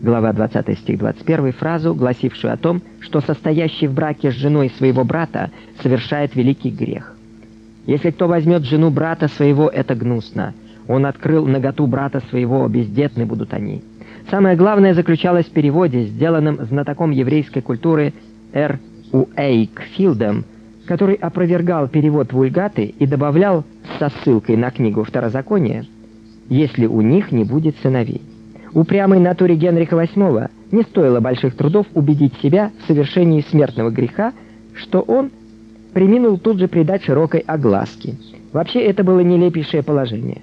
глава 20 стих 21, фразу, гласившую о том, что состоящий в браке с женой своего брата совершает великий грех. Если кто возьмет жену брата своего, это гнусно. Он открыл наготу брата своего, бездетны будут они. Самое главное заключалось в переводе, сделанном знатоком еврейской культуры Р. У. Эйкфилдом, который опровергал перевод Вульгаты и добавлял со ссылкой на книгу Второзакония, если у них не будет сыновей. Упрямой натуре Генриха VIII не стоило больших трудов убедить себя в совершении смертного греха, что он приминул тут же придать широкой огласке. Вообще это было нелепейшее положение.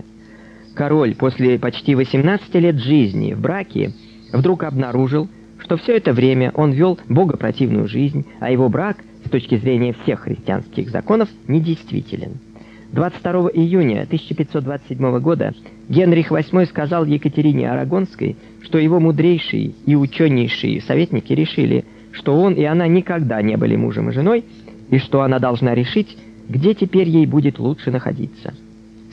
Король после почти 18 лет жизни в браке вдруг обнаружил, что все это время он вел богопротивную жизнь, а его брак с точки зрения всех христианских законов недействителен. 22 июня 1527 года Генрих VIII сказал Екатерине Арагонской, что его мудрейшие и ученейшие советники решили, что он и она никогда не были мужем и женой, и что она должна решить, где теперь ей будет лучше находиться.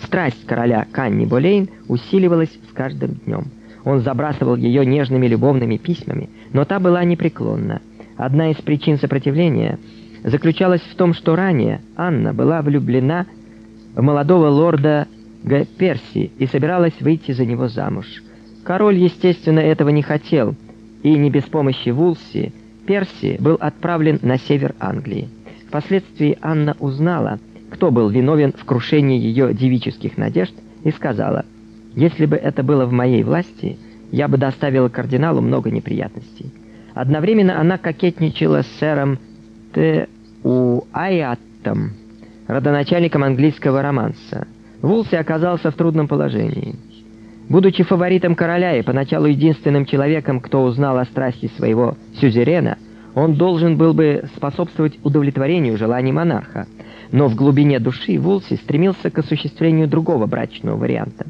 Страсть короля к Болейн усиливалась с каждым днем. Он забрасывал ее нежными любовными письмами, но та была непреклонна. Одна из причин сопротивления заключалась в том, что ранее Анна была влюблена молодого лорда Г. Перси и собиралась выйти за него замуж. Король, естественно, этого не хотел, и не без помощи Вулси Перси был отправлен на север Англии. Впоследствии Анна узнала, кто был виновен в крушении ее девических надежд, и сказала, «Если бы это было в моей власти, я бы доставила кардиналу много неприятностей». Одновременно она кокетничала с сэром Т. У. Айаттом, родоначальником английского романса. Вулси оказался в трудном положении. Будучи фаворитом короля и поначалу единственным человеком, кто узнал о страсти своего сюзерена, он должен был бы способствовать удовлетворению желаний монарха, но в глубине души Вулси стремился к осуществлению другого брачного варианта.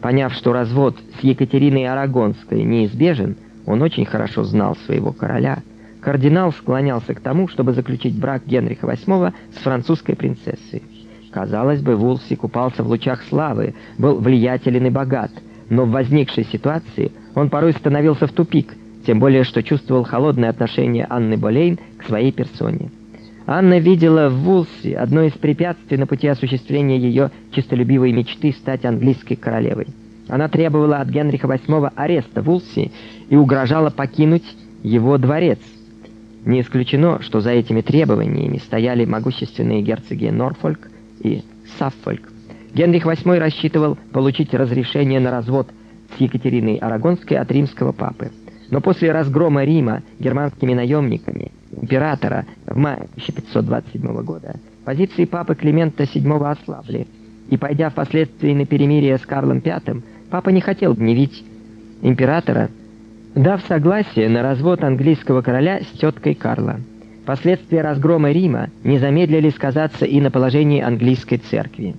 Поняв, что развод с Екатериной Арагонской неизбежен, он очень хорошо знал своего короля. Кардинал склонялся к тому, чтобы заключить брак Генриха VIII с французской принцессой. Казалось бы, Вулси купался в лучах славы, был влиятелен и богат, но в возникшей ситуации он порой становился в тупик, тем более что чувствовал холодное отношение Анны Болейн к своей персоне. Анна видела в Вулси одно из препятствий на пути осуществления ее честолюбивой мечты стать английской королевой. Она требовала от Генриха VIII ареста Вулси и угрожала покинуть его дворец. Не исключено, что за этими требованиями стояли могущественные герцоги Норфольк и Саффольк. Генрих VIII рассчитывал получить разрешение на развод с Екатериной Арагонской от римского папы. Но после разгрома Рима германскими наемниками императора в мае 1527 года позиции папы Климента VII ослабли, и пойдя впоследствии на перемирие с Карлом V, папа не хотел гневить императора, дав согласие на развод английского короля с теткой Карла. Последствия разгрома Рима не замедлили сказаться и на положении английской церкви.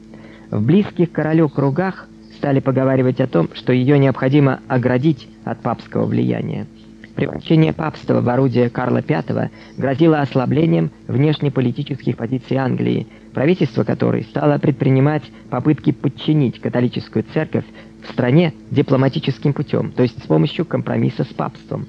В близких королю кругах стали поговаривать о том, что ее необходимо оградить от папского влияния. Превращение папства в орудие Карла V грозило ослаблением внешнеполитических позиций Англии, правительство которой стало предпринимать попытки подчинить католическую церковь в стране дипломатическим путем, то есть с помощью компромисса с папством.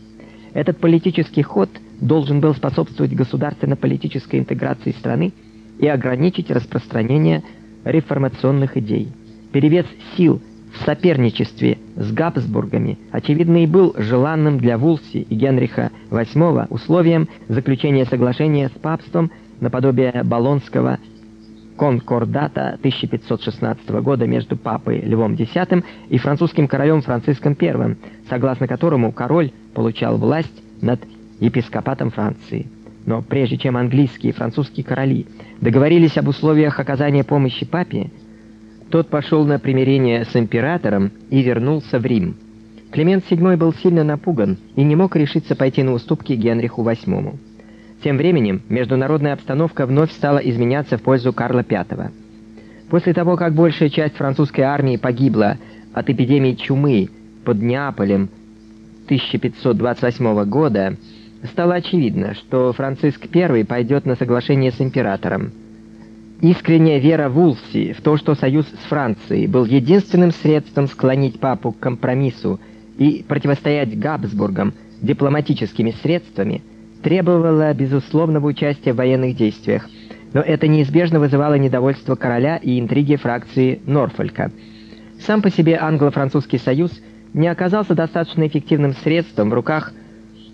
Этот политический ход должен был способствовать государственно-политической интеграции страны и ограничить распространение реформационных идей. Перевес сил в соперничестве с Габсбургами, очевидно, и был желанным для Вулси и Генриха VIII условием заключения соглашения с папством наподобие Болонского конкордата 1516 года между папой Львом X и французским королем Франциском I, согласно которому король получал власть над епископатом Франции. Но прежде чем английские и французские короли договорились об условиях оказания помощи папе, тот пошел на примирение с императором и вернулся в Рим. Климент VII был сильно напуган и не мог решиться пойти на уступки Генриху VIII. Тем временем международная обстановка вновь стала изменяться в пользу Карла V. После того, как большая часть французской армии погибла от эпидемии чумы под Неаполем 1528 года, стало очевидно, что Франциск I пойдет на соглашение с императором. Искренняя вера Вулси в то, что союз с Францией был единственным средством склонить папу к компромиссу и противостоять Габсбургам дипломатическими средствами требовало безусловного участия в военных действиях, но это неизбежно вызывало недовольство короля и интриги фракции Норфолька. Сам по себе англо-французский союз не оказался достаточно эффективным средством в руках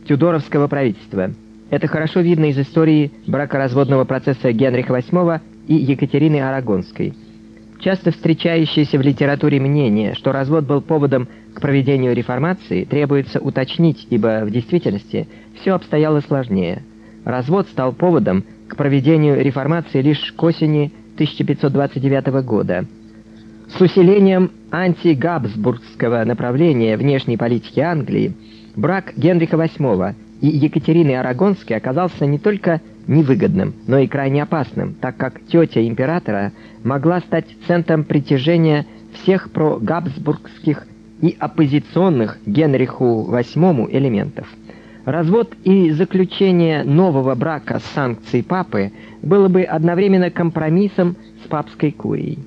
Тюдоровского правительства. Это хорошо видно из истории бракоразводного процесса Генриха VIII и Екатерины Арагонской. Часто встречающееся в литературе мнение, что развод был поводом к проведению реформации, требуется уточнить, ибо в действительности все обстояло сложнее. Развод стал поводом к проведению реформации лишь к осени 1529 года. С усилением антигабсбургского направления внешней политики Англии брак Генриха VIII и Екатерины Арагонской оказался не только невыгодным, но и крайне опасным, так как тетя императора могла стать центром притяжения всех прогабсбургских и оппозиционных Генриху VIII элементов. Развод и заключение нового брака с санкцией папы было бы одновременно компромиссом с папской курией.